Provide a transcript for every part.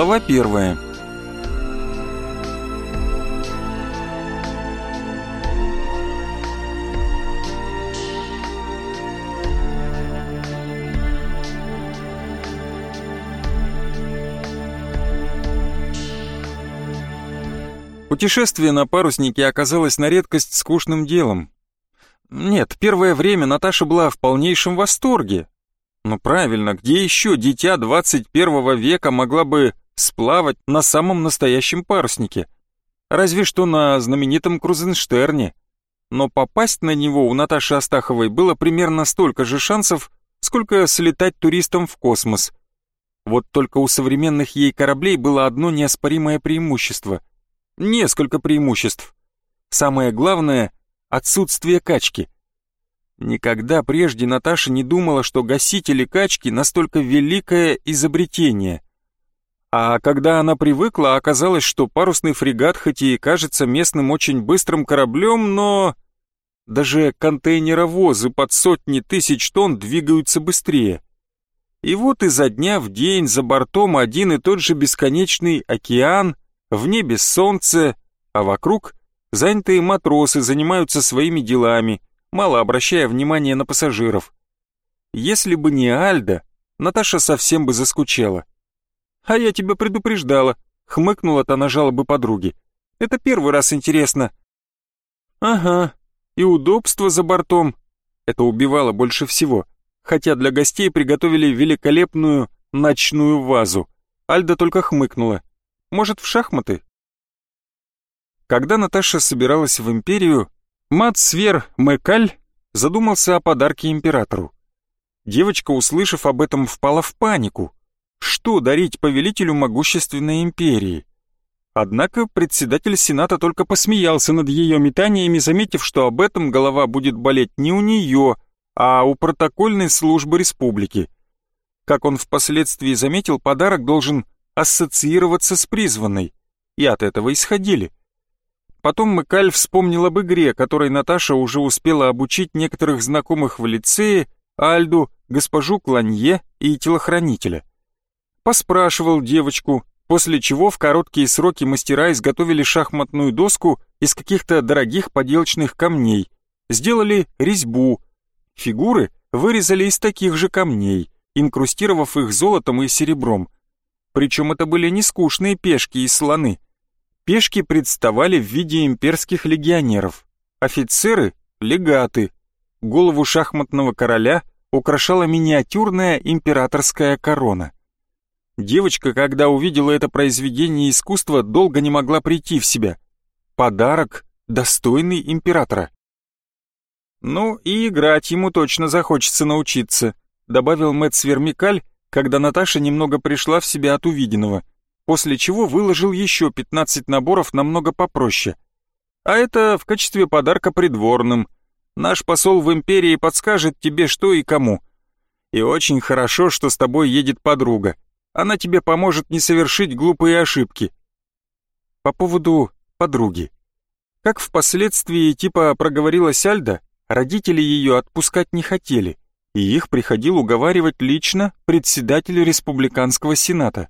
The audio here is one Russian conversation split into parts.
Глава первая. Путешествие на паруснике оказалось на редкость скучным делом. Нет, первое время Наташа была в полнейшем восторге. Но правильно, где еще дитя 21 века могла бы сплавать на самом настоящем паруснике? Разве что на знаменитом Крузенштерне. Но попасть на него у Наташи Астаховой было примерно столько же шансов, сколько слетать туристам в космос. Вот только у современных ей кораблей было одно неоспоримое преимущество — несколько преимуществ. Самое главное — отсутствие качки. Никогда прежде Наташа не думала, что гасители качки настолько великое изобретение. А когда она привыкла, оказалось, что парусный фрегат хоть и кажется местным очень быстрым кораблем, но... Даже контейнеровозы под сотни тысяч тонн двигаются быстрее. И вот изо дня в день за бортом один и тот же бесконечный океан, в небе солнце, а вокруг занятые матросы занимаются своими делами, мало обращая внимания на пассажиров. Если бы не Альда, Наташа совсем бы заскучала. «А я тебя предупреждала», — хмыкнула-то на жалобы подруги. «Это первый раз интересно». «Ага, и удобство за бортом». Это убивало больше всего, хотя для гостей приготовили великолепную ночную вазу. Альда только хмыкнула. Может, в шахматы? Когда Наташа собиралась в империю, Мацвер Мэкаль задумался о подарке императору. Девочка, услышав об этом, впала в панику. Что дарить повелителю могущественной империи? Однако председатель Сената только посмеялся над ее метаниями, заметив, что об этом голова будет болеть не у нее, а у протокольной службы республики. Как он впоследствии заметил, подарок должен ассоциироваться с призванной, и от этого исходили. Потом Мыкаль вспомнил об игре, которой Наташа уже успела обучить некоторых знакомых в лицее, Альду, госпожу Кланье и телохранителя. Поспрашивал девочку, после чего в короткие сроки мастера изготовили шахматную доску из каких-то дорогих поделочных камней, сделали резьбу, фигуры вырезали из таких же камней, инкрустировав их золотом и серебром – причем это были не скучные пешки и слоны. Пешки представали в виде имперских легионеров, офицеры — легаты. Голову шахматного короля украшала миниатюрная императорская корона. Девочка, когда увидела это произведение искусства, долго не могла прийти в себя. Подарок, достойный императора. «Ну и играть ему точно захочется научиться», добавил Мэтт Свермикаль, когда Наташа немного пришла в себя от увиденного, после чего выложил еще 15 наборов намного попроще. А это в качестве подарка придворным. Наш посол в империи подскажет тебе, что и кому. И очень хорошо, что с тобой едет подруга. Она тебе поможет не совершить глупые ошибки. По поводу подруги. Как впоследствии типа проговорила Сальда, родители ее отпускать не хотели и их приходил уговаривать лично председатель республиканского сената.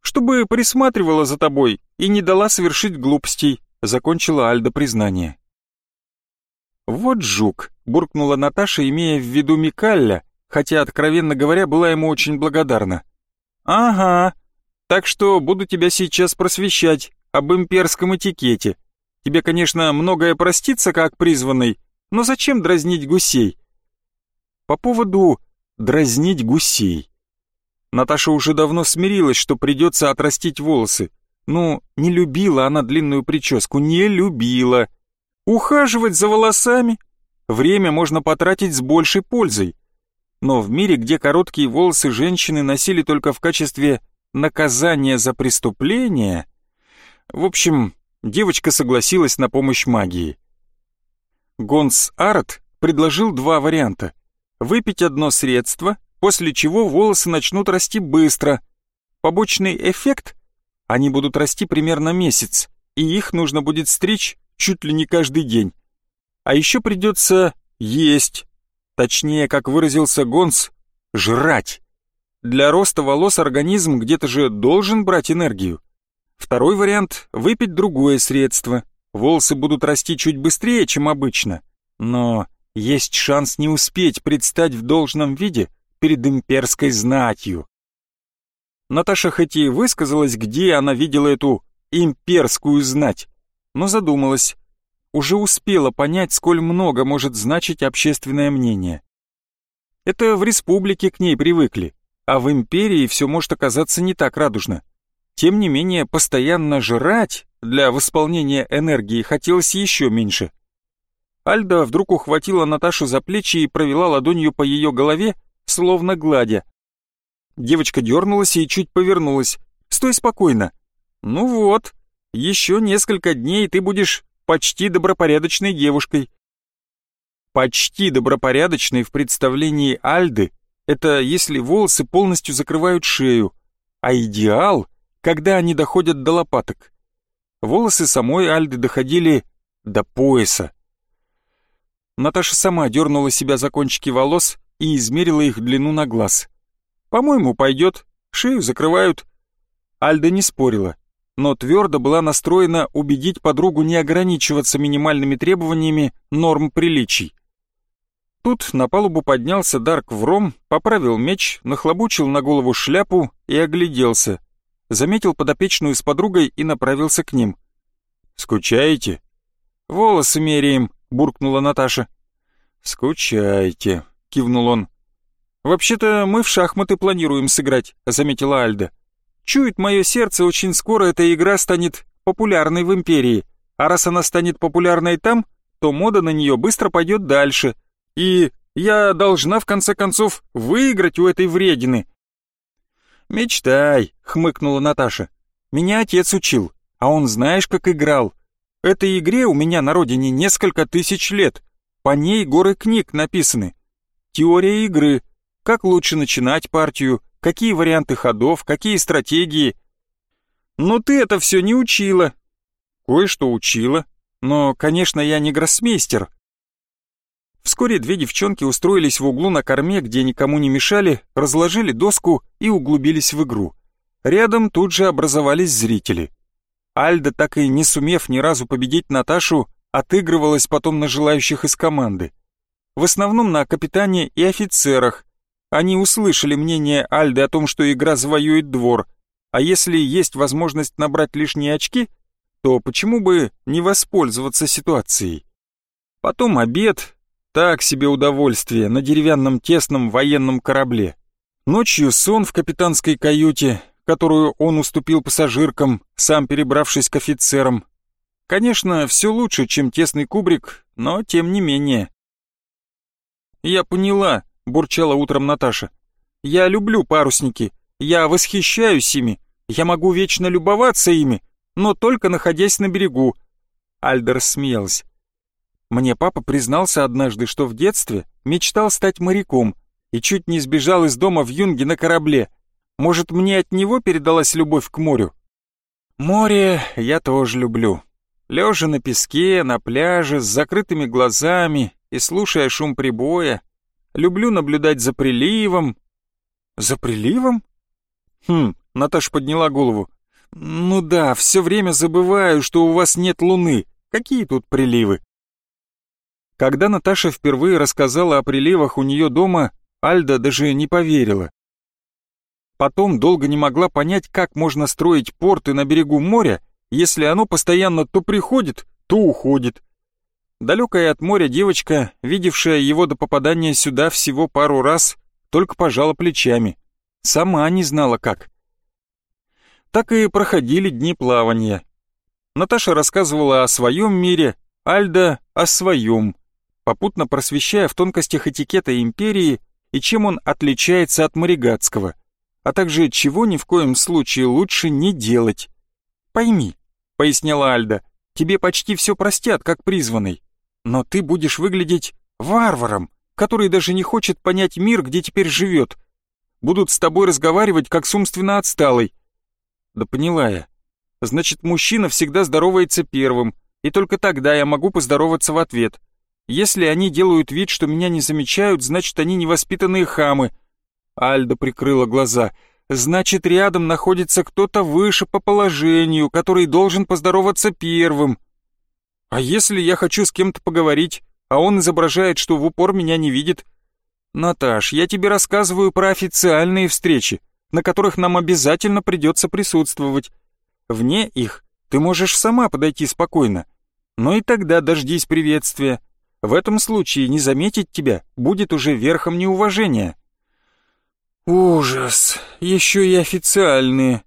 «Чтобы присматривала за тобой и не дала совершить глупостей», закончила Альда признание. «Вот жук», — буркнула Наташа, имея в виду Микалля, хотя, откровенно говоря, была ему очень благодарна. «Ага, так что буду тебя сейчас просвещать об имперском этикете. Тебе, конечно, многое простится как призванный, но зачем дразнить гусей? По поводу дразнить гусей. Наташа уже давно смирилась, что придется отрастить волосы. Ну, не любила она длинную прическу, не любила. Ухаживать за волосами? Время можно потратить с большей пользой. Но в мире, где короткие волосы женщины носили только в качестве наказания за преступление... В общем, девочка согласилась на помощь магии. Гонс Арт предложил два варианта выпить одно средство, после чего волосы начнут расти быстро. Побочный эффект – они будут расти примерно месяц, и их нужно будет стричь чуть ли не каждый день. А еще придется есть, точнее, как выразился Гонс, жрать. Для роста волос организм где-то же должен брать энергию. Второй вариант – выпить другое средство. Волосы будут расти чуть быстрее, чем обычно. Но есть шанс не успеть предстать в должном виде перед имперской знатью. Наташа хоть и высказалась, где она видела эту имперскую знать, но задумалась. Уже успела понять, сколь много может значить общественное мнение. Это в республике к ней привыкли, а в империи все может оказаться не так радужно. Тем не менее, постоянно жрать для восполнения энергии хотелось еще меньше. Альда вдруг ухватила Наташу за плечи и провела ладонью по ее голове, словно гладя. Девочка дернулась и чуть повернулась. «Стой спокойно!» «Ну вот, еще несколько дней ты будешь почти добропорядочной девушкой». Почти добропорядочной в представлении Альды — это если волосы полностью закрывают шею, а идеал — когда они доходят до лопаток. Волосы самой Альды доходили до пояса. Наташа сама дернула себя за кончики волос и измерила их длину на глаз. «По-моему, пойдет. Шею закрывают». Альда не спорила, но твердо была настроена убедить подругу не ограничиваться минимальными требованиями норм приличий. Тут на палубу поднялся Дарк Вром, поправил меч, нахлобучил на голову шляпу и огляделся. Заметил подопечную с подругой и направился к ним. «Скучаете?» «Волосы меряем», — буркнула Наташа. «Скучаете», — кивнул он. «Вообще-то мы в шахматы планируем сыграть», — заметила Альда. «Чует мое сердце, очень скоро эта игра станет популярной в Империи, а раз она станет популярной там, то мода на нее быстро пойдет дальше, и я должна в конце концов выиграть у этой вредины». «Мечтай», — хмыкнула Наташа. «Меня отец учил, а он знаешь, как играл. Этой игре у меня на родине несколько тысяч лет, по ней горы книг написаны. Теория игры, как лучше начинать партию, какие варианты ходов, какие стратегии. Но ты это все не учила. Кое-что учила, но, конечно, я не гроссмейстер. Вскоре две девчонки устроились в углу на корме, где никому не мешали, разложили доску и углубились в игру. Рядом тут же образовались зрители. Альда, так и не сумев ни разу победить Наташу, отыгрывалась потом на желающих из команды. В основном на капитане и офицерах. Они услышали мнение Альды о том, что игра завоюет двор, а если есть возможность набрать лишние очки, то почему бы не воспользоваться ситуацией? Потом обед, так себе удовольствие на деревянном тесном военном корабле. Ночью сон в капитанской каюте, которую он уступил пассажиркам, сам перебравшись к офицерам. Конечно, все лучше, чем тесный кубрик, но тем не менее. «Я поняла», — бурчала утром Наташа. «Я люблю парусники, я восхищаюсь ими, я могу вечно любоваться ими, но только находясь на берегу». Альдер смеялась. Мне папа признался однажды, что в детстве мечтал стать моряком и чуть не сбежал из дома в юнге на корабле. Может, мне от него передалась любовь к морю? Море я тоже люблю. Лежа на песке, на пляже, с закрытыми глазами и слушая шум прибоя, люблю наблюдать за приливом. За приливом? Хм, Наташа подняла голову. Ну да, все время забываю, что у вас нет луны. Какие тут приливы? Когда Наташа впервые рассказала о приливах у нее дома, Альда даже не поверила. Потом долго не могла понять, как можно строить порты на берегу моря, если оно постоянно то приходит, то уходит. Далекая от моря девочка, видевшая его до попадания сюда всего пару раз, только пожала плечами. Сама не знала как. Так и проходили дни плавания. Наташа рассказывала о своем мире, Альда о своем, попутно просвещая в тонкостях этикета империи и чем он отличается от морегатского, а также чего ни в коем случае лучше не делать. Пойми, поясняла Альда. «Тебе почти все простят, как призванный. Но ты будешь выглядеть варваром, который даже не хочет понять мир, где теперь живет. Будут с тобой разговаривать, как с умственно отсталой». «Да поняла я. Значит, мужчина всегда здоровается первым, и только тогда я могу поздороваться в ответ. Если они делают вид, что меня не замечают, значит, они невоспитанные хамы. Альда прикрыла глаза. «Значит, рядом находится кто-то выше по положению, который должен поздороваться первым. А если я хочу с кем-то поговорить, а он изображает, что в упор меня не видит? Наташ, я тебе рассказываю про официальные встречи, на которых нам обязательно придется присутствовать. Вне их ты можешь сама подойти спокойно. Но и тогда дождись приветствия. В этом случае не заметить тебя будет уже верхом неуважения. Ужас, еще и официальные.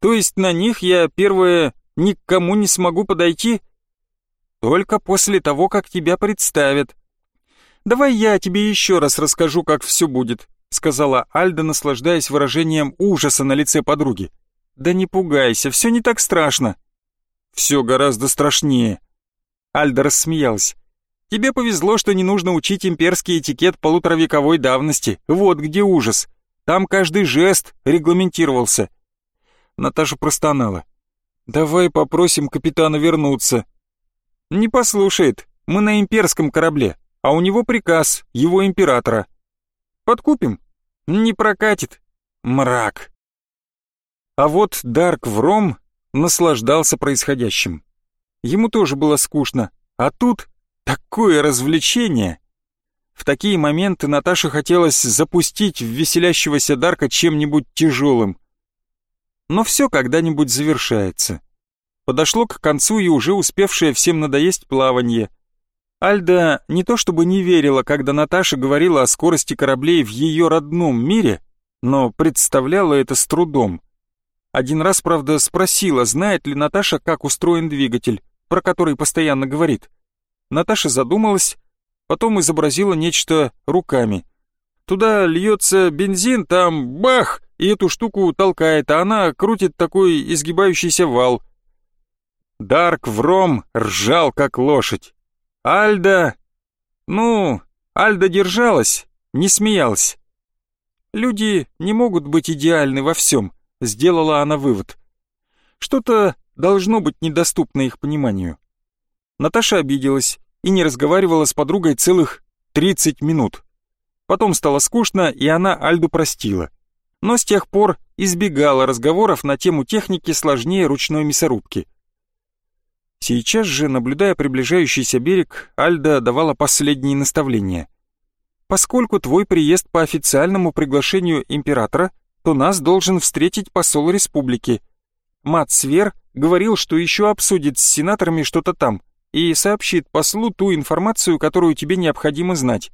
То есть на них я, первое, ни к кому не смогу подойти? Только после того, как тебя представят. Давай я тебе еще раз расскажу, как все будет, сказала Альда, наслаждаясь выражением ужаса на лице подруги. Да не пугайся, все не так страшно. Все гораздо страшнее. Альда рассмеялась. Тебе повезло, что не нужно учить имперский этикет полуторавековой давности. Вот где ужас. Там каждый жест регламентировался. Наташа простонала. «Давай попросим капитана вернуться». «Не послушает. Мы на имперском корабле, а у него приказ, его императора. Подкупим? Не прокатит. Мрак». А вот Дарк Вром наслаждался происходящим. Ему тоже было скучно, а тут такое развлечение. В такие моменты Наташе хотелось запустить в веселящегося Дарка чем-нибудь тяжелым. Но все когда-нибудь завершается. Подошло к концу и уже успевшее всем надоесть плавание. Альда не то чтобы не верила, когда Наташа говорила о скорости кораблей в ее родном мире, но представляла это с трудом. Один раз, правда, спросила, знает ли Наташа, как устроен двигатель, про который постоянно говорит. Наташа задумалась, потом изобразила нечто руками. Туда льется бензин, там бах, и эту штуку толкает, а она крутит такой изгибающийся вал. Дарк Вром ржал, как лошадь. Альда... Ну, Альда держалась, не смеялась. Люди не могут быть идеальны во всем сделала она вывод. Что-то должно быть недоступно их пониманию. Наташа обиделась и не разговаривала с подругой целых 30 минут. Потом стало скучно, и она Альду простила. Но с тех пор избегала разговоров на тему техники сложнее ручной мясорубки. Сейчас же, наблюдая приближающийся берег, Альда давала последние наставления. «Поскольку твой приезд по официальному приглашению императора — то нас должен встретить посол республики. Мат говорил, что еще обсудит с сенаторами что-то там и сообщит послу ту информацию, которую тебе необходимо знать.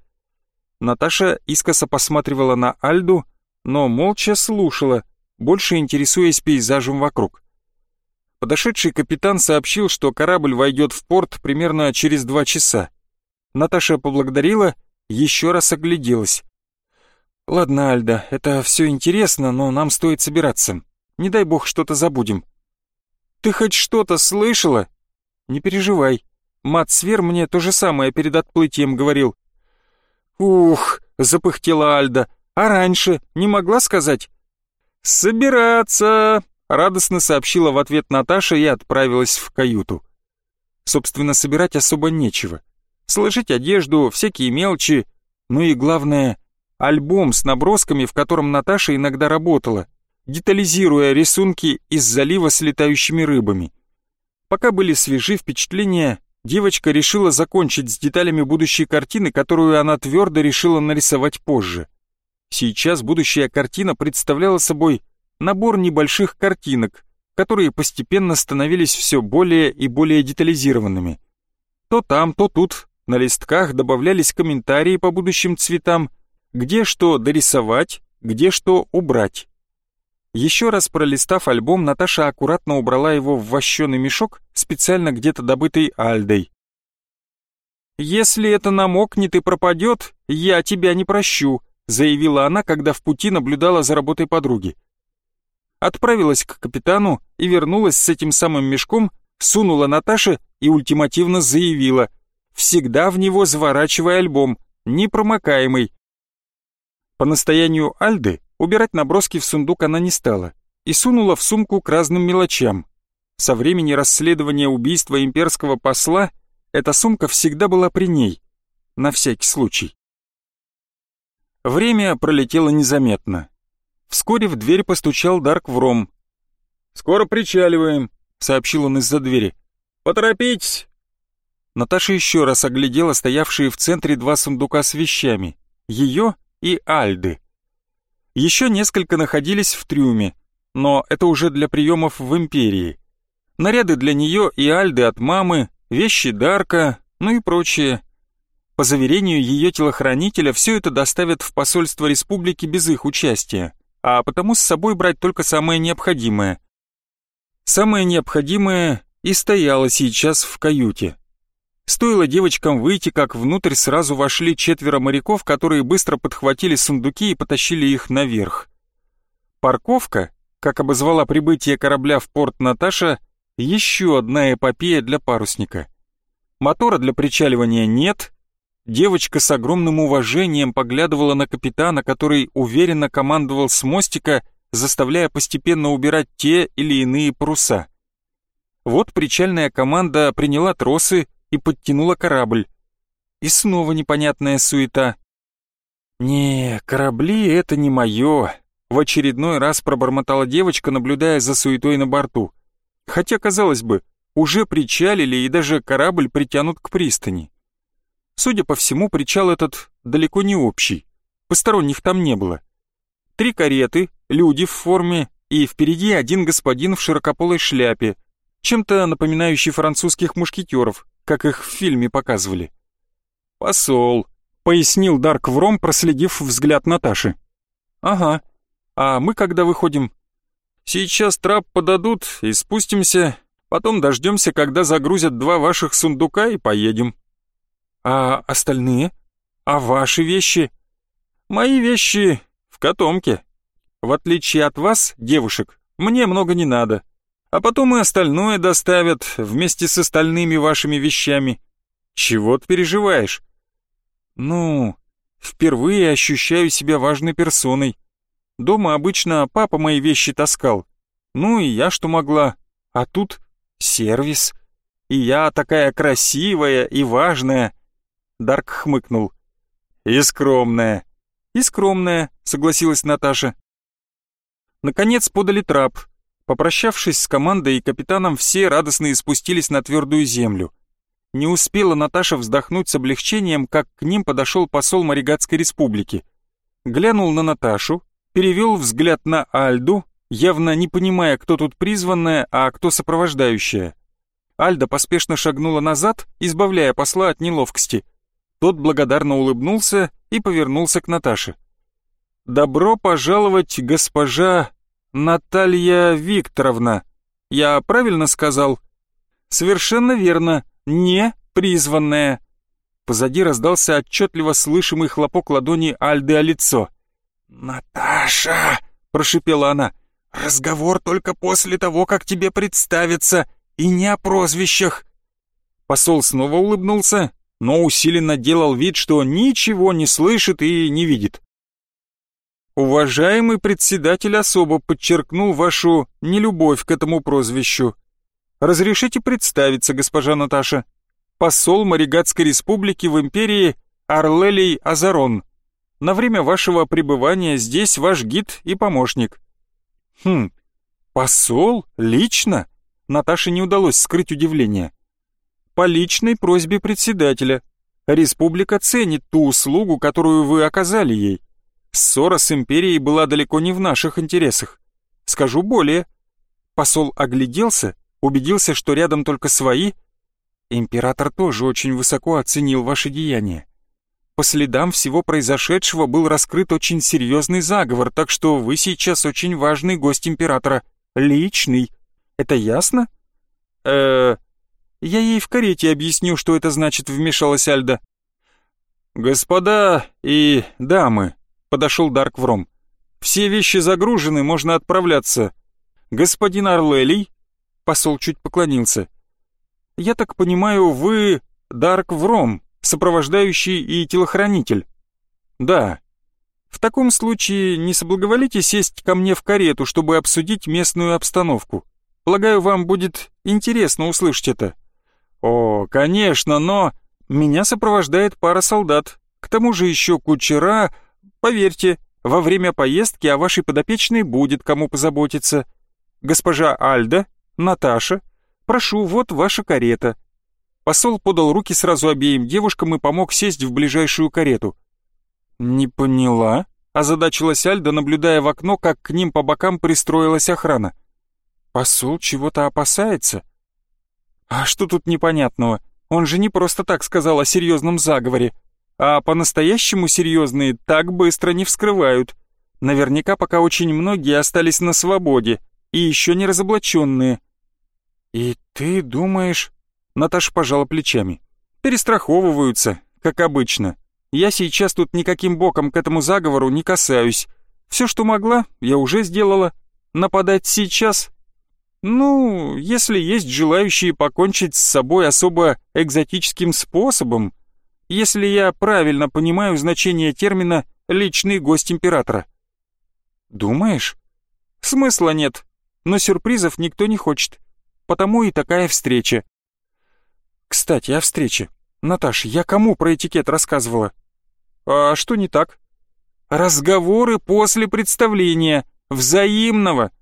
Наташа искоса посматривала на Альду, но молча слушала, больше интересуясь пейзажем вокруг. Подошедший капитан сообщил, что корабль войдет в порт примерно через два часа. Наташа поблагодарила, еще раз огляделась. «Ладно, Альда, это все интересно, но нам стоит собираться. Не дай бог что-то забудем». «Ты хоть что-то слышала?» «Не переживай. Мат Свер мне то же самое перед отплытием говорил». «Ух!» — запыхтела Альда. «А раньше не могла сказать?» «Собираться!» — радостно сообщила в ответ Наташа и отправилась в каюту. Собственно, собирать особо нечего. Сложить одежду, всякие мелочи, ну и главное альбом с набросками, в котором Наташа иногда работала, детализируя рисунки из залива с летающими рыбами. Пока были свежи впечатления, девочка решила закончить с деталями будущей картины, которую она твердо решила нарисовать позже. Сейчас будущая картина представляла собой набор небольших картинок, которые постепенно становились все более и более детализированными. То там, то тут на листках добавлялись комментарии по будущим цветам, где что дорисовать, где что убрать. Еще раз пролистав альбом, Наташа аккуратно убрала его в вощеный мешок, специально где-то добытый Альдой. «Если это намокнет и пропадет, я тебя не прощу», заявила она, когда в пути наблюдала за работой подруги. Отправилась к капитану и вернулась с этим самым мешком, сунула Наташе и ультимативно заявила «Всегда в него заворачивай альбом, непромокаемый, по настоянию Альды убирать наброски в сундук она не стала и сунула в сумку к разным мелочам. Со времени расследования убийства имперского посла эта сумка всегда была при ней, на всякий случай. Время пролетело незаметно. Вскоре в дверь постучал Дарк Вром. «Скоро причаливаем», — сообщил он из-за двери. «Поторопитесь!» Наташа еще раз оглядела стоявшие в центре два сундука с вещами. Ее и Альды. Еще несколько находились в трюме, но это уже для приемов в Империи. Наряды для нее и Альды от мамы, вещи Дарка, ну и прочее. По заверению ее телохранителя, все это доставят в посольство республики без их участия, а потому с собой брать только самое необходимое. Самое необходимое и стояло сейчас в каюте. Стоило девочкам выйти, как внутрь сразу вошли четверо моряков, которые быстро подхватили сундуки и потащили их наверх. Парковка, как обозвала прибытие корабля в порт Наташа, еще одна эпопея для парусника. Мотора для причаливания нет, Девочка с огромным уважением поглядывала на капитана, который уверенно командовал с мостика, заставляя постепенно убирать те или иные паруса. Вот причальная команда приняла тросы и подтянула корабль. И снова непонятная суета. «Не, корабли — это не мое», — в очередной раз пробормотала девочка, наблюдая за суетой на борту. Хотя, казалось бы, уже причалили и даже корабль притянут к пристани. Судя по всему, причал этот далеко не общий. Посторонних там не было. Три кареты, люди в форме и впереди один господин в широкополой шляпе, чем-то напоминающий французских мушкетеров, как их в фильме показывали. «Посол», — пояснил Дарк Вром, проследив взгляд Наташи. «Ага. А мы когда выходим?» «Сейчас трап подадут и спустимся, потом дождемся, когда загрузят два ваших сундука и поедем». А остальные? А ваши вещи? Мои вещи в котомке. В отличие от вас, девушек, мне много не надо. А потом и остальное доставят вместе с остальными вашими вещами. Чего ты переживаешь? Ну, впервые ощущаю себя важной персоной. Дома обычно папа мои вещи таскал. Ну и я что могла. А тут сервис. И я такая красивая и важная. Дарк хмыкнул. «И скромная». «И скромная», — согласилась Наташа. Наконец подали трап. Попрощавшись с командой и капитаном, все радостные спустились на твердую землю. Не успела Наташа вздохнуть с облегчением, как к ним подошел посол Маригатской республики. Глянул на Наташу, перевел взгляд на Альду, явно не понимая, кто тут призванная, а кто сопровождающая. Альда поспешно шагнула назад, избавляя посла от неловкости. Тот благодарно улыбнулся и повернулся к Наташе. «Добро пожаловать, госпожа Наталья Викторовна. Я правильно сказал?» «Совершенно верно. Не призванная». Позади раздался отчетливо слышимый хлопок ладони Альды о лицо. «Наташа!» — прошипела она. «Разговор только после того, как тебе представится, и не о прозвищах». Посол снова улыбнулся, но усиленно делал вид, что ничего не слышит и не видит. Уважаемый председатель особо подчеркнул вашу нелюбовь к этому прозвищу. Разрешите представиться, госпожа Наташа. Посол Маригатской республики в империи Арлелий Азарон. На время вашего пребывания здесь ваш гид и помощник. Хм, посол? Лично? Наташе не удалось скрыть удивление по личной просьбе председателя. Республика ценит ту услугу, которую вы оказали ей. Ссора с империей была далеко не в наших интересах. Скажу более. Посол огляделся, убедился, что рядом только свои. Император тоже очень высоко оценил ваши деяния. По следам всего произошедшего был раскрыт очень серьезный заговор, так что вы сейчас очень важный гость императора. Личный. Это ясно? Э, я ей в карете объясню, что это значит, вмешалась Альда. «Господа и дамы», — подошел Дарк Вром, — «все вещи загружены, можно отправляться. Господин Арлелий?» Посол чуть поклонился. «Я так понимаю, вы Дарк Вром, сопровождающий и телохранитель?» «Да». «В таком случае не соблаговолите сесть ко мне в карету, чтобы обсудить местную обстановку. Полагаю, вам будет интересно услышать это». «О, конечно, но...» «Меня сопровождает пара солдат. К тому же еще кучера...» Поверьте, во время поездки о вашей подопечной будет кому позаботиться. Госпожа Альда, Наташа, прошу, вот ваша карета». Посол подал руки сразу обеим девушкам и помог сесть в ближайшую карету. «Не поняла», — озадачилась Альда, наблюдая в окно, как к ним по бокам пристроилась охрана. «Посол чего-то опасается?» «А что тут непонятного? Он же не просто так сказал о серьезном заговоре. А по-настоящему серьезные так быстро не вскрывают. Наверняка пока очень многие остались на свободе и еще не разоблаченные». «И ты думаешь...» Наташа пожала плечами. «Перестраховываются, как обычно. Я сейчас тут никаким боком к этому заговору не касаюсь. Все, что могла, я уже сделала. Нападать сейчас? Ну, если есть желающие покончить с собой особо экзотическим способом, если я правильно понимаю значение термина «личный гость императора». Думаешь? Смысла нет, но сюрпризов никто не хочет. Потому и такая встреча. Кстати, о встрече. Наташ, я кому про этикет рассказывала? А что не так? Разговоры после представления, взаимного.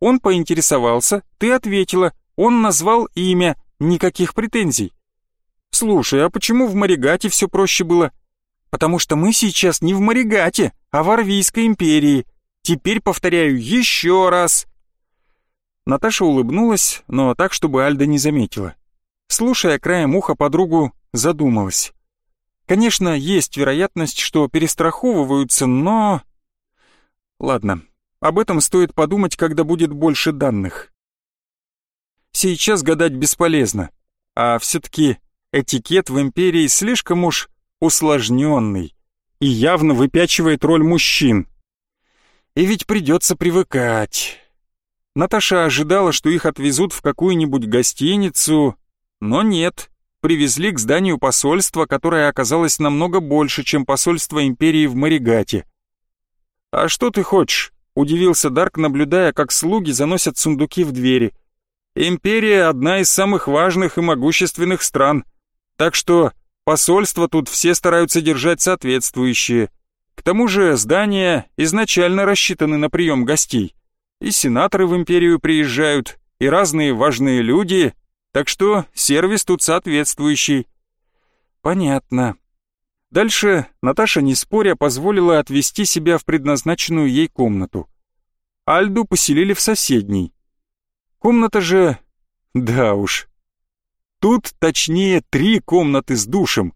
Он поинтересовался, ты ответила, он назвал имя, никаких претензий. Слушай, а почему в Маригате все проще было? Потому что мы сейчас не в Маригате, а в Арвийской империи. Теперь повторяю еще раз. Наташа улыбнулась, но так, чтобы Альда не заметила. Слушая краем уха подругу, задумалась. Конечно, есть вероятность, что перестраховываются, но... Ладно, об этом стоит подумать, когда будет больше данных. Сейчас гадать бесполезно, а все-таки этикет в империи слишком уж усложненный и явно выпячивает роль мужчин. И ведь придется привыкать. Наташа ожидала, что их отвезут в какую-нибудь гостиницу, но нет привезли к зданию посольства, которое оказалось намного больше, чем посольство империи в Маригате. «А что ты хочешь?» — удивился Дарк, наблюдая, как слуги заносят сундуки в двери. «Империя — одна из самых важных и могущественных стран, так что посольства тут все стараются держать соответствующие. К тому же здания изначально рассчитаны на прием гостей. И сенаторы в империю приезжают, и разные важные люди, так что сервис тут соответствующий. Понятно. Дальше Наташа, не споря, позволила отвести себя в предназначенную ей комнату. Альду поселили в соседней. Комната же... Да уж. Тут, точнее, три комнаты с душем.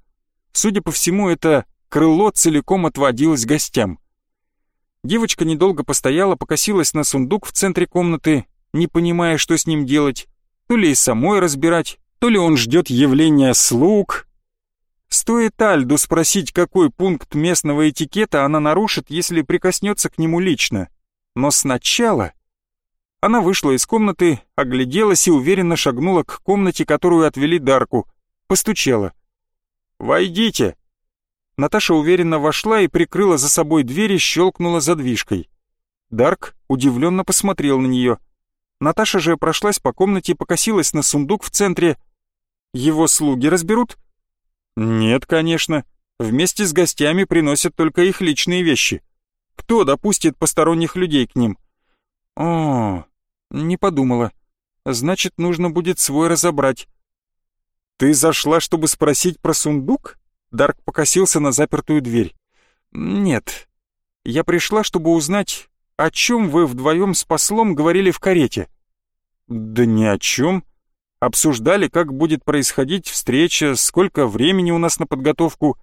Судя по всему, это крыло целиком отводилось гостям. Девочка недолго постояла, покосилась на сундук в центре комнаты, не понимая, что с ним делать, то ли и самой разбирать, то ли он ждет явления слуг. Стоит Альду спросить, какой пункт местного этикета она нарушит, если прикоснется к нему лично. Но сначала... Она вышла из комнаты, огляделась и уверенно шагнула к комнате, которую отвели Дарку. Постучала. «Войдите!» Наташа уверенно вошла и прикрыла за собой дверь и щелкнула задвижкой. Дарк удивленно посмотрел на нее — Наташа же прошлась по комнате покосилась на сундук в центре. «Его слуги разберут?» «Нет, конечно. Вместе с гостями приносят только их личные вещи. Кто допустит посторонних людей к ним?» «О, не подумала. Значит, нужно будет свой разобрать». «Ты зашла, чтобы спросить про сундук?» Дарк покосился на запертую дверь. «Нет. Я пришла, чтобы узнать, о чем вы вдвоем с послом говорили в карете?» «Да ни о чем. Обсуждали, как будет происходить встреча, сколько времени у нас на подготовку.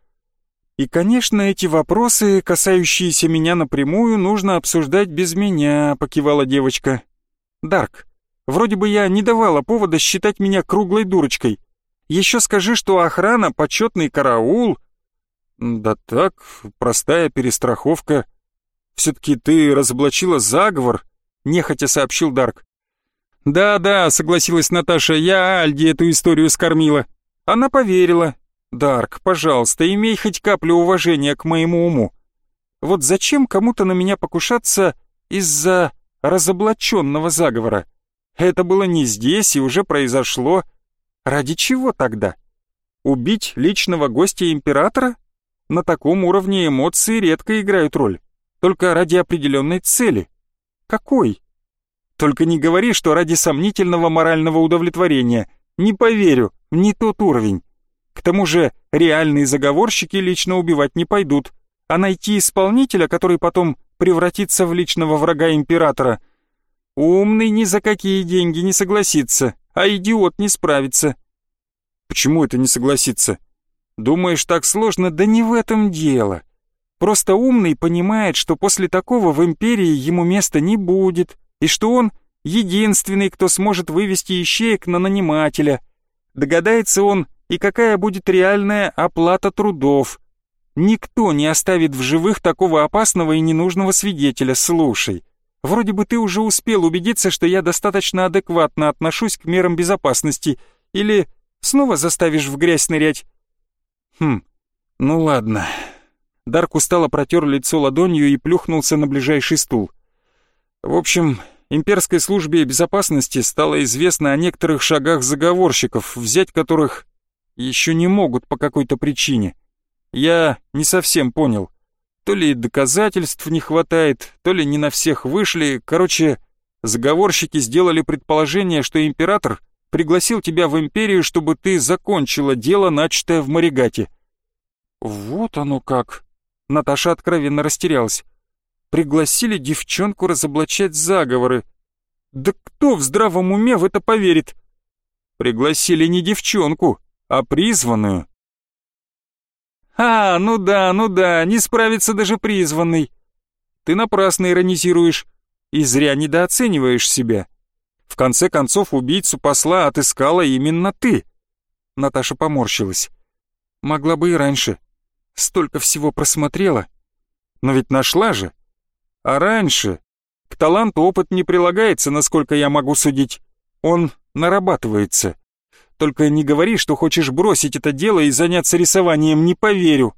И, конечно, эти вопросы, касающиеся меня напрямую, нужно обсуждать без меня», — покивала девочка. «Дарк, вроде бы я не давала повода считать меня круглой дурочкой. Еще скажи, что охрана, почетный караул...» «Да так, простая перестраховка», «Все-таки ты разоблачила заговор?» — нехотя сообщил Дарк. «Да-да», — согласилась Наташа, — «я Альде эту историю скормила». Она поверила. «Дарк, пожалуйста, имей хоть каплю уважения к моему уму. Вот зачем кому-то на меня покушаться из-за разоблаченного заговора? Это было не здесь и уже произошло. Ради чего тогда? Убить личного гостя императора? На таком уровне эмоции редко играют роль, только ради определенной цели. Какой? Только не говори, что ради сомнительного морального удовлетворения. Не поверю, не тот уровень. К тому же реальные заговорщики лично убивать не пойдут, а найти исполнителя, который потом превратится в личного врага императора. Умный ни за какие деньги не согласится, а идиот не справится. Почему это не согласится? Думаешь, так сложно? Да не в этом дело. Просто умный понимает, что после такого в империи ему места не будет, и что он единственный, кто сможет вывести ищеек на нанимателя. Догадается он, и какая будет реальная оплата трудов. Никто не оставит в живых такого опасного и ненужного свидетеля, слушай. Вроде бы ты уже успел убедиться, что я достаточно адекватно отношусь к мерам безопасности, или снова заставишь в грязь нырять? Хм, ну ладно. Дарк устало протер лицо ладонью и плюхнулся на ближайший стул. В общем, имперской службе безопасности стало известно о некоторых шагах заговорщиков, взять которых еще не могут по какой-то причине. Я не совсем понял. То ли доказательств не хватает, то ли не на всех вышли. Короче, заговорщики сделали предположение, что император пригласил тебя в империю, чтобы ты закончила дело, начатое в Маригате. Вот оно как. Наташа откровенно растерялась. Пригласили девчонку разоблачать заговоры. Да кто в здравом уме в это поверит? Пригласили не девчонку, а призванную. «А, ну да, ну да, не справится даже призванный. Ты напрасно иронизируешь и зря недооцениваешь себя. В конце концов, убийцу посла отыскала именно ты». Наташа поморщилась. «Могла бы и раньше. Столько всего просмотрела. Но ведь нашла же. А раньше к таланту опыт не прилагается, насколько я могу судить. Он нарабатывается. Только не говори, что хочешь бросить это дело и заняться рисованием, не поверю.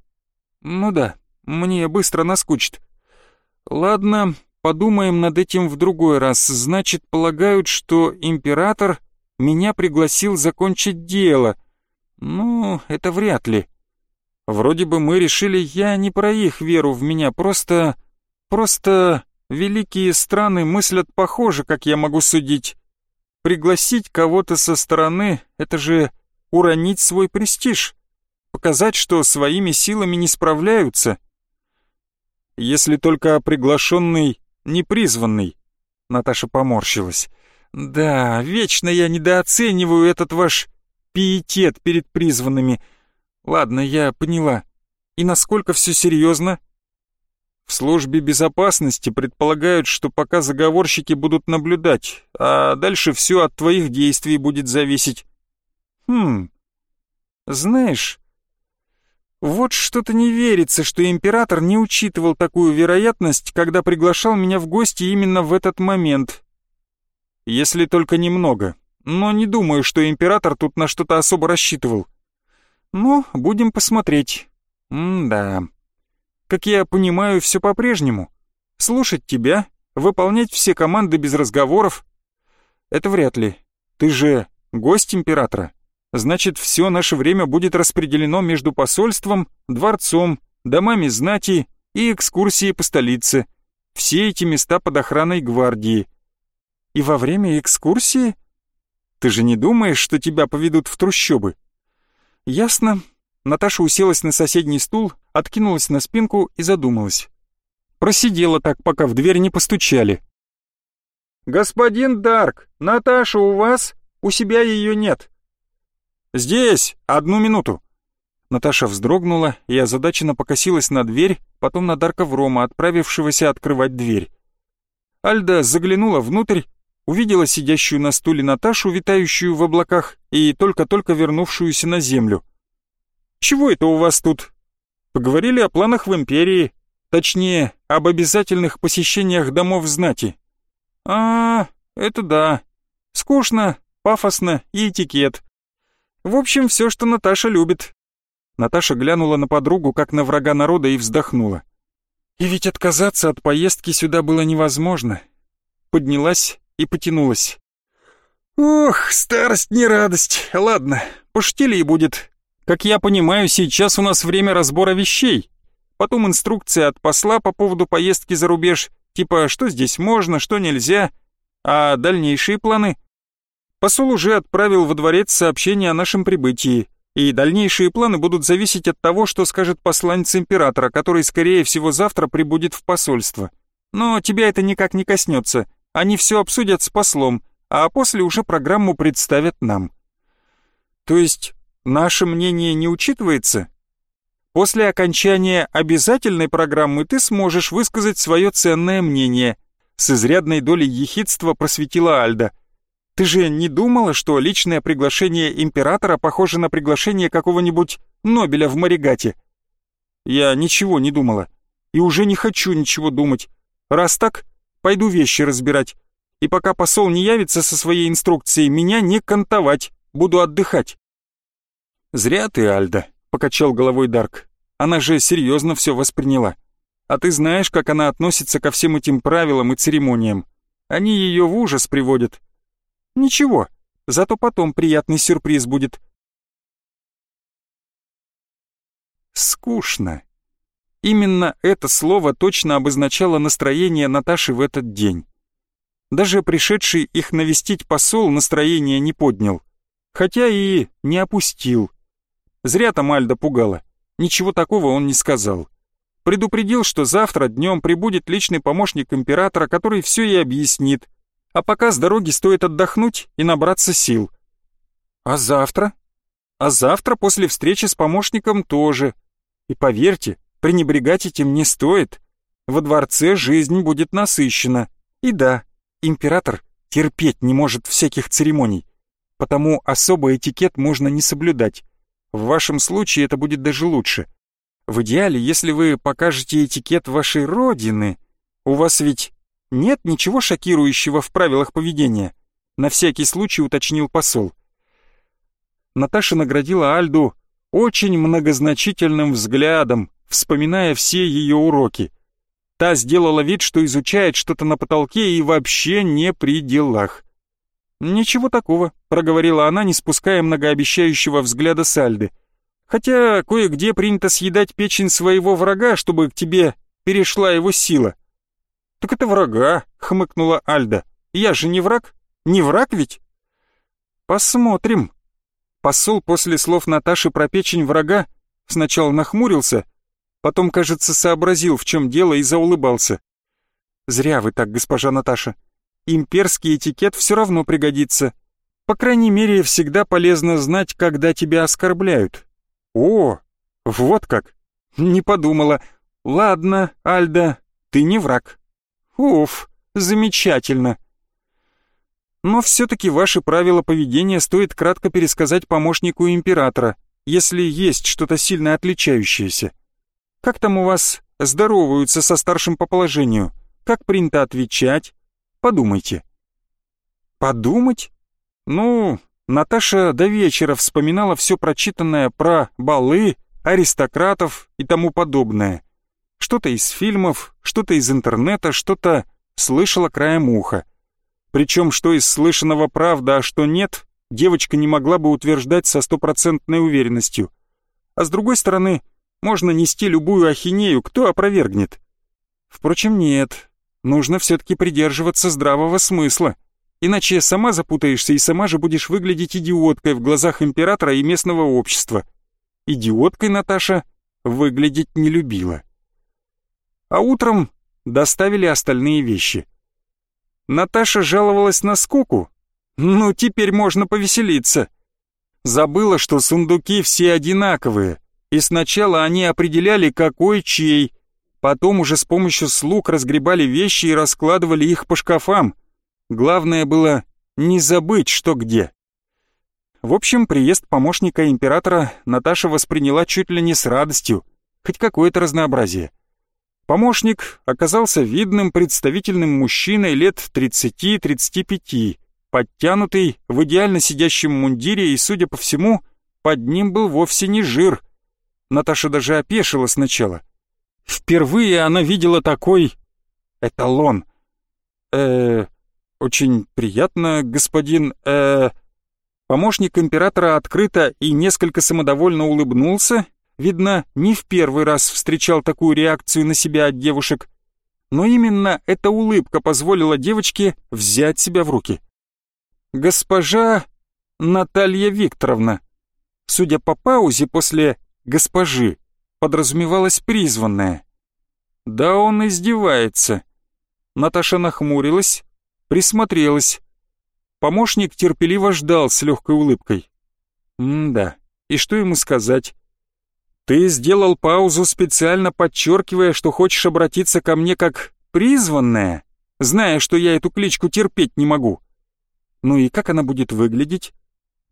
Ну да, мне быстро наскучит. Ладно, подумаем над этим в другой раз. Значит, полагают, что император меня пригласил закончить дело. Ну, это вряд ли. Вроде бы мы решили, я не про их веру в меня, просто... Просто великие страны мыслят похоже, как я могу судить. Пригласить кого-то со стороны — это же уронить свой престиж, показать, что своими силами не справляются. Если только приглашенный непризванный. Наташа поморщилась. Да, вечно я недооцениваю этот ваш пиетет перед призванными. Ладно, я поняла. И насколько все серьезно? В службе безопасности предполагают, что пока заговорщики будут наблюдать, а дальше все от твоих действий будет зависеть. Хм, знаешь, вот что-то не верится, что император не учитывал такую вероятность, когда приглашал меня в гости именно в этот момент. Если только немного, но не думаю, что император тут на что-то особо рассчитывал. Ну, будем посмотреть. М-да. Как я понимаю, все по-прежнему. Слушать тебя, выполнять все команды без разговоров. Это вряд ли. Ты же гость императора. Значит, все наше время будет распределено между посольством, дворцом, домами знати и экскурсией по столице. Все эти места под охраной гвардии. И во время экскурсии? Ты же не думаешь, что тебя поведут в трущобы? Ясно. Наташа уселась на соседний стул откинулась на спинку и задумалась. Просидела так, пока в дверь не постучали. «Господин Дарк, Наташа у вас? У себя ее нет». «Здесь! Одну минуту!» Наташа вздрогнула и озадаченно покосилась на дверь, потом на Дарка Врома, отправившегося открывать дверь. Альда заглянула внутрь, увидела сидящую на стуле Наташу, витающую в облаках, и только-только вернувшуюся на землю. «Чего это у вас тут?» Поговорили о планах в империи, точнее, об обязательных посещениях домов знати. А, это да. Скучно, пафосно и этикет. В общем, все, что Наташа любит. Наташа глянула на подругу, как на врага народа, и вздохнула. И ведь отказаться от поездки сюда было невозможно. Поднялась и потянулась. Ох, старость не радость. Ладно, пошутили и будет. Как я понимаю, сейчас у нас время разбора вещей. Потом инструкция от посла по поводу поездки за рубеж, типа что здесь можно, что нельзя, а дальнейшие планы. Посол уже отправил во дворец сообщение о нашем прибытии, и дальнейшие планы будут зависеть от того, что скажет посланец императора, который, скорее всего, завтра прибудет в посольство. Но тебя это никак не коснется. Они все обсудят с послом, а после уже программу представят нам. То есть наше мнение не учитывается? После окончания обязательной программы ты сможешь высказать свое ценное мнение. С изрядной долей ехидства просветила Альда. Ты же не думала, что личное приглашение императора похоже на приглашение какого-нибудь Нобеля в Маригате? Я ничего не думала. И уже не хочу ничего думать. Раз так, пойду вещи разбирать. И пока посол не явится со своей инструкцией, меня не кантовать, буду отдыхать. Зря ты, Альда, покачал головой Дарк. Она же серьезно все восприняла. А ты знаешь, как она относится ко всем этим правилам и церемониям. Они ее в ужас приводят. Ничего, зато потом приятный сюрприз будет. Скучно. Именно это слово точно обозначало настроение Наташи в этот день. Даже пришедший их навестить посол настроение не поднял, хотя и не опустил. Зря там Альда пугала, ничего такого он не сказал. Предупредил, что завтра днем прибудет личный помощник императора, который все и объяснит, а пока с дороги стоит отдохнуть и набраться сил. А завтра? А завтра после встречи с помощником тоже. И поверьте, Пренебрегать этим не стоит. Во дворце жизнь будет насыщена. И да, император терпеть не может всяких церемоний, потому особый этикет можно не соблюдать. В вашем случае это будет даже лучше. В идеале, если вы покажете этикет вашей родины, у вас ведь нет ничего шокирующего в правилах поведения, на всякий случай уточнил посол. Наташа наградила Альду очень многозначительным взглядом, вспоминая все ее уроки. Та сделала вид, что изучает что-то на потолке и вообще не при делах. «Ничего такого», — проговорила она, не спуская многообещающего взгляда Сальды. «Хотя кое-где принято съедать печень своего врага, чтобы к тебе перешла его сила». «Так это врага», — хмыкнула Альда. «Я же не враг. Не враг ведь?» «Посмотрим». Посол после слов Наташи про печень врага сначала нахмурился, Потом, кажется, сообразил, в чем дело, и заулыбался. «Зря вы так, госпожа Наташа. Имперский этикет все равно пригодится. По крайней мере, всегда полезно знать, когда тебя оскорбляют». «О, вот как! Не подумала. Ладно, Альда, ты не враг». «Уф, замечательно!» Но все-таки ваши правила поведения стоит кратко пересказать помощнику императора, если есть что-то сильно отличающееся. Как там у вас здороваются со старшим по положению? Как принято отвечать? Подумайте». «Подумать? Ну, Наташа до вечера вспоминала все прочитанное про балы, аристократов и тому подобное. Что-то из фильмов, что-то из интернета, что-то слышала краем уха. Причем, что из слышанного правда, а что нет, девочка не могла бы утверждать со стопроцентной уверенностью. А с другой стороны, можно нести любую ахинею, кто опровергнет? Впрочем, нет. Нужно все-таки придерживаться здравого смысла. Иначе сама запутаешься и сама же будешь выглядеть идиоткой в глазах императора и местного общества. Идиоткой Наташа выглядеть не любила. А утром доставили остальные вещи. Наташа жаловалась на скуку. Ну, теперь можно повеселиться. Забыла, что сундуки все одинаковые, и сначала они определяли, какой чей, потом уже с помощью слуг разгребали вещи и раскладывали их по шкафам. Главное было не забыть, что где. В общем, приезд помощника императора Наташа восприняла чуть ли не с радостью, хоть какое-то разнообразие. Помощник оказался видным представительным мужчиной лет 30-35, подтянутый, в идеально сидящем мундире и, судя по всему, под ним был вовсе не жир, Наташа даже опешила сначала. Впервые она видела такой эталон. э очень приятно, господин... э Помощник императора открыто и несколько самодовольно улыбнулся, видно, не в первый раз встречал такую реакцию на себя от девушек, но именно эта улыбка позволила девочке взять себя в руки. «Госпожа Наталья Викторовна», судя по паузе после «госпожи», подразумевалась призванная. «Да он издевается». Наташа нахмурилась, присмотрелась. Помощник терпеливо ждал с легкой улыбкой. М-да, и что ему сказать? Ты сделал паузу, специально подчеркивая, что хочешь обратиться ко мне как призванная, зная, что я эту кличку терпеть не могу. Ну и как она будет выглядеть?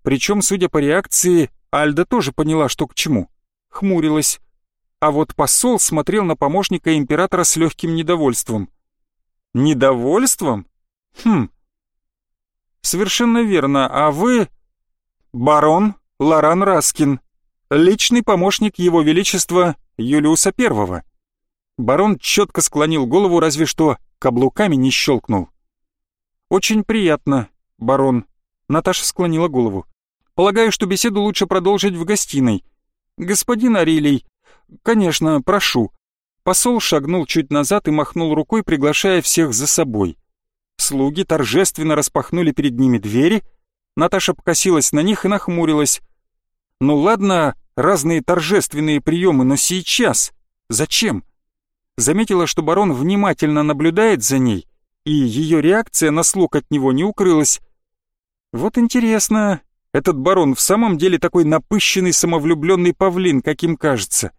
Причем, судя по реакции, Альда тоже поняла, что к чему. Хмурилась. А вот посол смотрел на помощника императора с легким недовольством. Недовольством? Хм, «Совершенно верно. А вы...» «Барон Лоран Раскин, личный помощник Его Величества Юлиуса Первого». Барон четко склонил голову, разве что каблуками не щелкнул. «Очень приятно, барон». Наташа склонила голову. «Полагаю, что беседу лучше продолжить в гостиной. Господин Арилий, конечно, прошу». Посол шагнул чуть назад и махнул рукой, приглашая всех за собой. Слуги торжественно распахнули перед ними двери. Наташа покосилась на них и нахмурилась. «Ну ладно, разные торжественные приемы, но сейчас? Зачем?» Заметила, что барон внимательно наблюдает за ней, и ее реакция на слуг от него не укрылась. «Вот интересно, этот барон в самом деле такой напыщенный самовлюбленный павлин, каким кажется.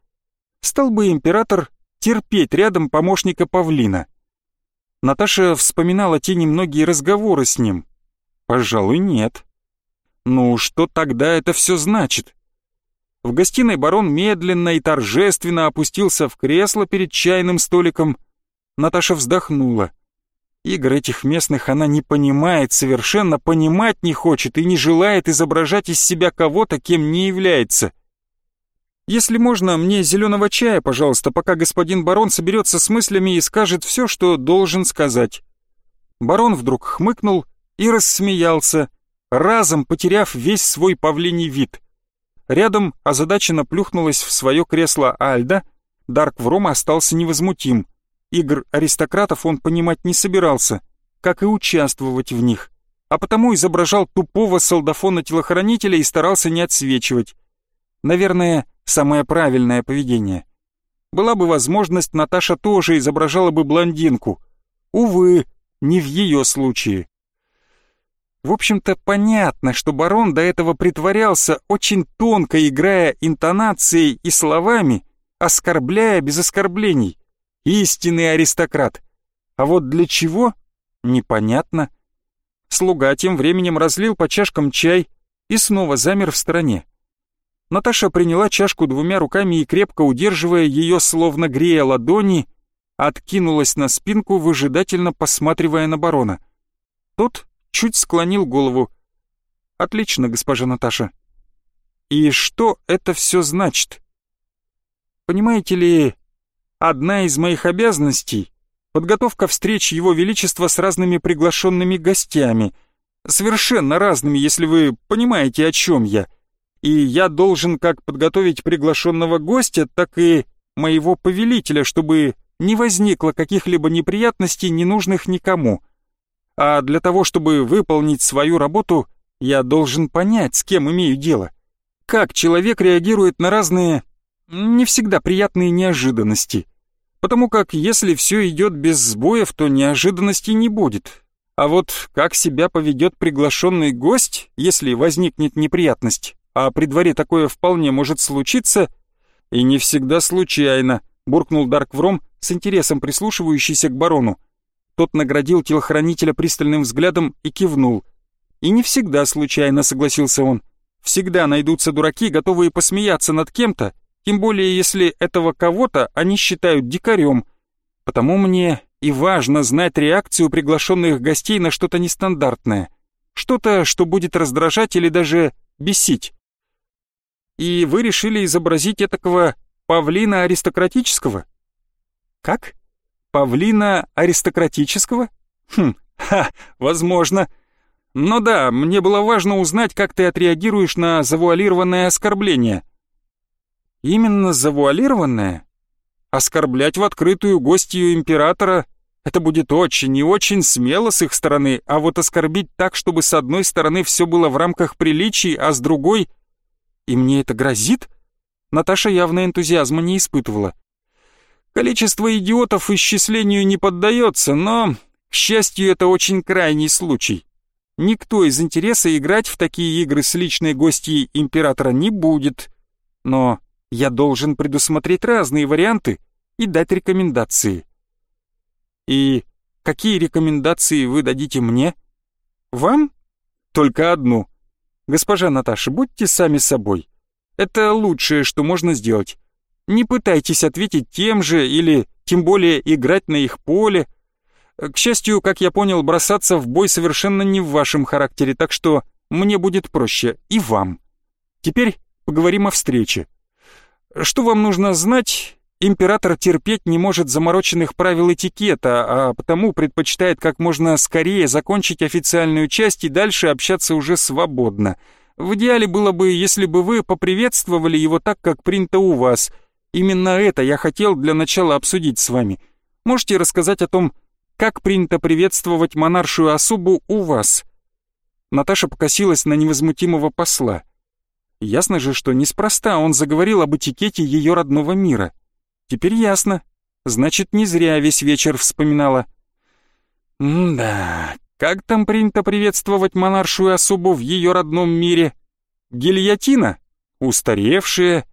Стал бы император терпеть рядом помощника павлина?» Наташа вспоминала те немногие разговоры с ним. Пожалуй, нет. Ну, что тогда это все значит? В гостиной барон медленно и торжественно опустился в кресло перед чайным столиком. Наташа вздохнула. Игр этих местных она не понимает, совершенно понимать не хочет и не желает изображать из себя кого-то, кем не является. Если можно, мне зеленого чая, пожалуйста, пока господин барон соберется с мыслями и скажет все, что должен сказать». Барон вдруг хмыкнул и рассмеялся, разом потеряв весь свой павлиний вид. Рядом озадаченно плюхнулась в свое кресло Альда, Дарк Вром остался невозмутим. Игр аристократов он понимать не собирался, как и участвовать в них, а потому изображал тупого солдафона-телохранителя и старался не отсвечивать. Наверное, самое правильное поведение. Была бы возможность, Наташа тоже изображала бы блондинку. Увы, не в ее случае. В общем-то, понятно, что барон до этого притворялся, очень тонко играя интонацией и словами, оскорбляя без оскорблений. Истинный аристократ. А вот для чего? Непонятно. Слуга тем временем разлил по чашкам чай и снова замер в стороне. Наташа приняла чашку двумя руками и, крепко удерживая ее, словно грея ладони, откинулась на спинку, выжидательно посматривая на барона. Тот чуть склонил голову. «Отлично, госпожа Наташа». «И что это все значит?» «Понимаете ли, одна из моих обязанностей — подготовка встреч Его Величества с разными приглашенными гостями, совершенно разными, если вы понимаете, о чем я» и я должен как подготовить приглашенного гостя, так и моего повелителя, чтобы не возникло каких-либо неприятностей, ненужных никому. А для того, чтобы выполнить свою работу, я должен понять, с кем имею дело. Как человек реагирует на разные, не всегда приятные неожиданности. Потому как если все идет без сбоев, то неожиданностей не будет. А вот как себя поведет приглашенный гость, если возникнет неприятность, а при дворе такое вполне может случиться, и не всегда случайно, буркнул Дарк Вром с интересом прислушивающийся к барону. Тот наградил телохранителя пристальным взглядом и кивнул. И не всегда случайно, согласился он. Всегда найдутся дураки, готовые посмеяться над кем-то, тем более если этого кого-то они считают дикарем. Потому мне и важно знать реакцию приглашенных гостей на что-то нестандартное. Что-то, что будет раздражать или даже бесить и вы решили изобразить этакого павлина аристократического? Как? Павлина аристократического? Хм, ха, возможно. Но да, мне было важно узнать, как ты отреагируешь на завуалированное оскорбление. Именно завуалированное? Оскорблять в открытую гостью императора — это будет очень и очень смело с их стороны, а вот оскорбить так, чтобы с одной стороны все было в рамках приличий, а с другой... И мне это грозит? Наташа явно энтузиазма не испытывала. Количество идиотов исчислению не поддается, но, к счастью, это очень крайний случай. Никто из интереса играть в такие игры с личной гостьей императора не будет. Но я должен предусмотреть разные варианты и дать рекомендации. И какие рекомендации вы дадите мне? Вам? Только одну. Госпожа Наташа, будьте сами собой. Это лучшее, что можно сделать. Не пытайтесь ответить тем же или тем более играть на их поле, к счастью, как я понял, бросаться в бой совершенно не в вашем характере, так что мне будет проще, и вам. Теперь поговорим о встрече. Что вам нужно знать? Император терпеть не может замороченных правил этикета, а потому предпочитает как можно скорее закончить официальную часть и дальше общаться уже свободно. В идеале было бы, если бы вы поприветствовали его так, как принято у вас. Именно это я хотел для начала обсудить с вами. Можете рассказать о том, как принято приветствовать монаршую особу у вас?» Наташа покосилась на невозмутимого посла. Ясно же, что неспроста он заговорил об этикете ее родного мира. Теперь ясно. Значит, не зря весь вечер вспоминала. «М-да, как там принято приветствовать монаршую особу в ее родном мире? Гильотина? Устаревшие?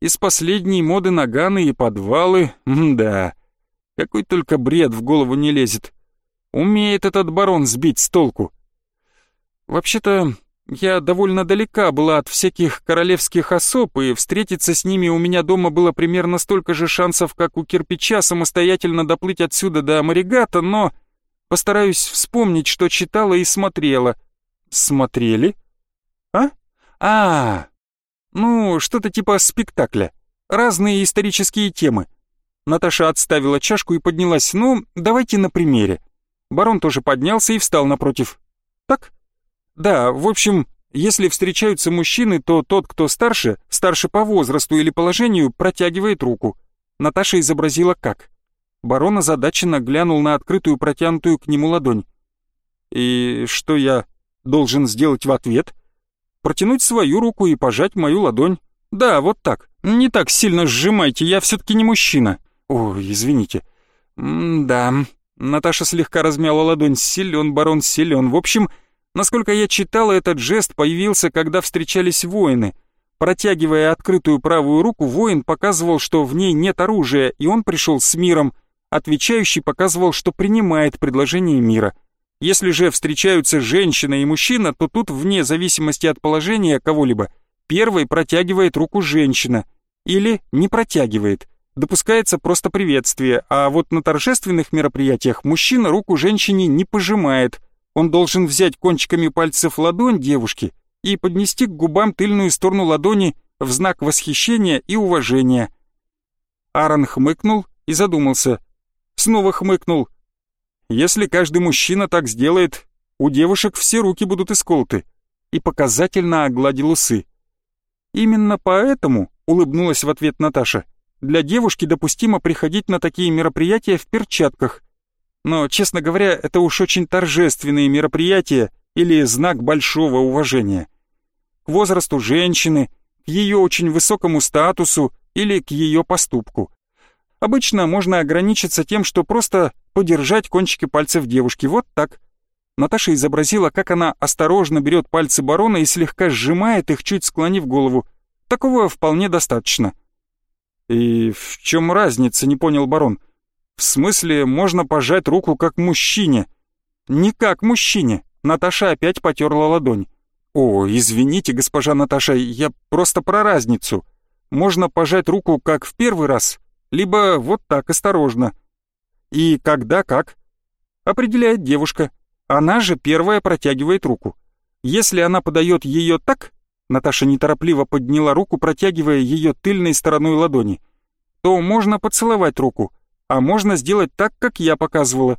Из последней моды наганы и подвалы? М-да. Какой только бред в голову не лезет. Умеет этот барон сбить с толку. Вообще-то, я довольно далека была от всяких королевских особ, и встретиться с ними у меня дома было примерно столько же шансов, как у кирпича самостоятельно доплыть отсюда до Амаригата, но постараюсь вспомнить, что читала и смотрела. Смотрели? А? А, ну, что-то типа спектакля. Разные исторические темы. Наташа отставила чашку и поднялась. «Ну, давайте на примере». Барон тоже поднялся и встал напротив. «Так?» «Да, в общем, если встречаются мужчины, то тот, кто старше, старше по возрасту или положению, протягивает руку». Наташа изобразила как. Барон озадаченно глянул на открытую протянутую к нему ладонь. «И что я должен сделать в ответ?» «Протянуть свою руку и пожать мою ладонь. Да, вот так. Не так сильно сжимайте, я все-таки не мужчина». «Ой, извините». «Да...» Наташа слегка размяла ладонь. «Силен, барон, силен. В общем, насколько я читала, этот жест появился, когда встречались воины. Протягивая открытую правую руку, воин показывал, что в ней нет оружия, и он пришел с миром. Отвечающий показывал, что принимает предложение мира. Если же встречаются женщина и мужчина, то тут, вне зависимости от положения кого-либо, первый протягивает руку женщина или не протягивает допускается просто приветствие, а вот на торжественных мероприятиях мужчина руку женщине не пожимает. Он должен взять кончиками пальцев ладонь девушки и поднести к губам тыльную сторону ладони в знак восхищения и уважения. Аарон хмыкнул и задумался. Снова хмыкнул. Если каждый мужчина так сделает, у девушек все руки будут исколоты. И показательно огладил усы. Именно поэтому, улыбнулась в ответ Наташа, для девушки допустимо приходить на такие мероприятия в перчатках. Но, честно говоря, это уж очень торжественные мероприятия или знак большого уважения. К возрасту женщины, к ее очень высокому статусу или к ее поступку. Обычно можно ограничиться тем, что просто подержать кончики пальцев девушки, вот так. Наташа изобразила, как она осторожно берет пальцы барона и слегка сжимает их, чуть склонив голову. Такого вполне достаточно. «И в чем разница?» — не понял барон. «В смысле, можно пожать руку как мужчине?» «Не как мужчине», — Наташа опять потерла ладонь. «О, извините, госпожа Наташа, я просто про разницу. Можно пожать руку как в первый раз, либо вот так осторожно. И когда как?» Определяет девушка. Она же первая протягивает руку. Если она подает ее так, Наташа неторопливо подняла руку, протягивая ее тыльной стороной ладони. «То можно поцеловать руку, а можно сделать так, как я показывала.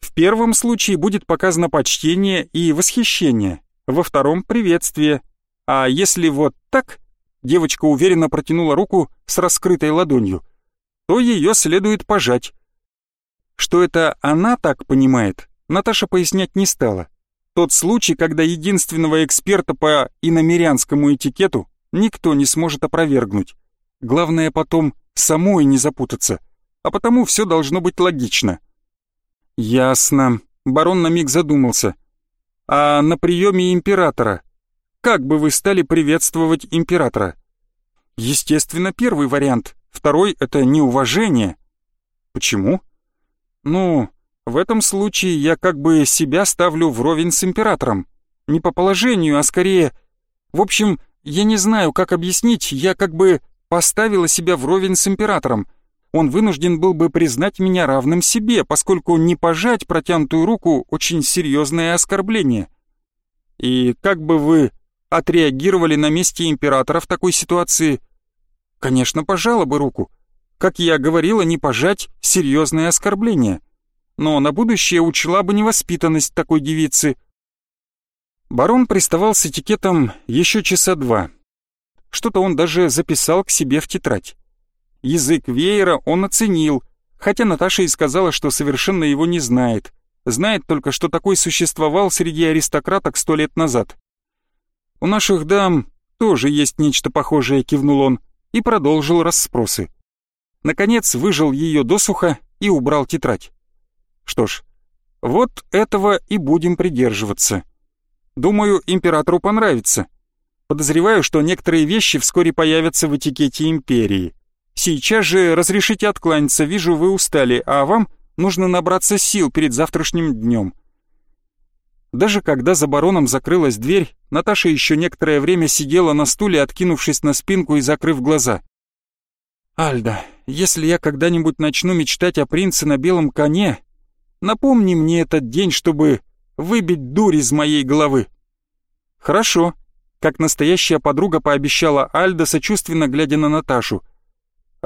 В первом случае будет показано почтение и восхищение, во втором — приветствие. А если вот так, девочка уверенно протянула руку с раскрытой ладонью, то ее следует пожать. Что это она так понимает, Наташа пояснять не стала. Тот случай, когда единственного эксперта по иномерянскому этикету никто не сможет опровергнуть. Главное потом самой не запутаться, а потому все должно быть логично. Ясно. Барон на миг задумался. А на приеме императора? Как бы вы стали приветствовать императора? Естественно, первый вариант. Второй — это неуважение. Почему? Ну, в этом случае я как бы себя ставлю вровень с императором. Не по положению, а скорее... В общем, я не знаю, как объяснить, я как бы поставила себя вровень с императором. Он вынужден был бы признать меня равным себе, поскольку не пожать протянутую руку очень серьезное оскорбление. И как бы вы отреагировали на месте императора в такой ситуации? Конечно, пожала бы руку. Как я говорила, не пожать серьезное оскорбление но на будущее учла бы невоспитанность такой девицы. Барон приставал с этикетом еще часа два. Что-то он даже записал к себе в тетрадь. Язык веера он оценил, хотя Наташа и сказала, что совершенно его не знает. Знает только, что такой существовал среди аристократок сто лет назад. «У наших дам тоже есть нечто похожее», — кивнул он и продолжил расспросы. Наконец выжил ее досуха и убрал тетрадь. Что ж, вот этого и будем придерживаться. Думаю, императору понравится. Подозреваю, что некоторые вещи вскоре появятся в этикете империи. Сейчас же разрешите откланяться, вижу, вы устали, а вам нужно набраться сил перед завтрашним днем. Даже когда за бароном закрылась дверь, Наташа еще некоторое время сидела на стуле, откинувшись на спинку и закрыв глаза. «Альда, если я когда-нибудь начну мечтать о принце на белом коне, Напомни мне этот день, чтобы выбить дурь из моей головы». «Хорошо», — как настоящая подруга пообещала Альда, сочувственно глядя на Наташу.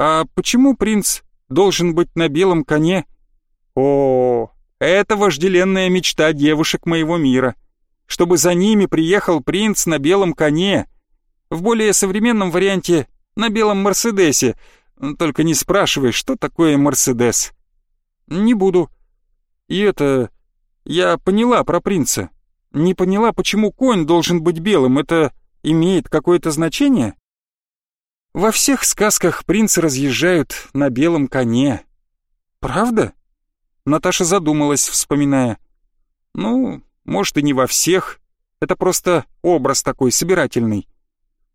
«А почему принц должен быть на белом коне?» «О, это вожделенная мечта девушек моего мира. Чтобы за ними приехал принц на белом коне. В более современном варианте на белом Мерседесе. Только не спрашивай, что такое Мерседес». «Не буду», и это... Я поняла про принца. Не поняла, почему конь должен быть белым. Это имеет какое-то значение? Во всех сказках принцы разъезжают на белом коне. Правда? Наташа задумалась, вспоминая. Ну, может и не во всех. Это просто образ такой собирательный.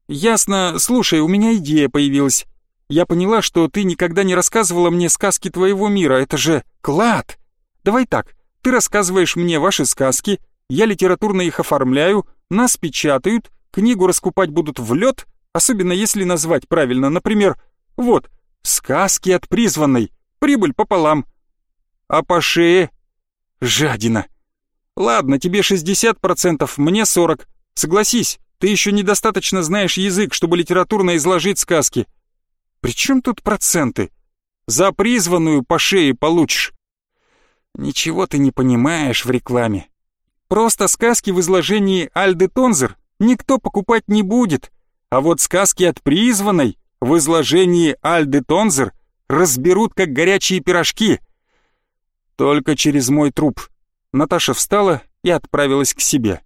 Ясно. Слушай, у меня идея появилась. Я поняла, что ты никогда не рассказывала мне сказки твоего мира. Это же клад. Давай так, ты рассказываешь мне ваши сказки, я литературно их оформляю, нас печатают, книгу раскупать будут в лед, особенно если назвать правильно, например, вот, сказки от призванной, прибыль пополам. А по шее? Жадина. Ладно, тебе 60%, мне 40%. Согласись, ты еще недостаточно знаешь язык, чтобы литературно изложить сказки. При чем тут проценты? За призванную по шее получишь. Ничего ты не понимаешь в рекламе. Просто сказки в изложении Альды Тонзер никто покупать не будет, а вот сказки от призванной в изложении Альды Тонзер разберут как горячие пирожки. Только через мой труп. Наташа встала и отправилась к себе.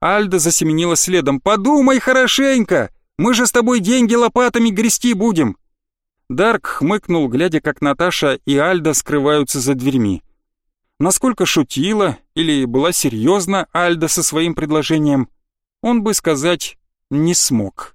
Альда засеменила следом. «Подумай хорошенько! Мы же с тобой деньги лопатами грести будем!» Дарк хмыкнул, глядя, как Наташа и Альда скрываются за дверьми. Насколько шутила или была серьезна Альда со своим предложением, он бы сказать не смог.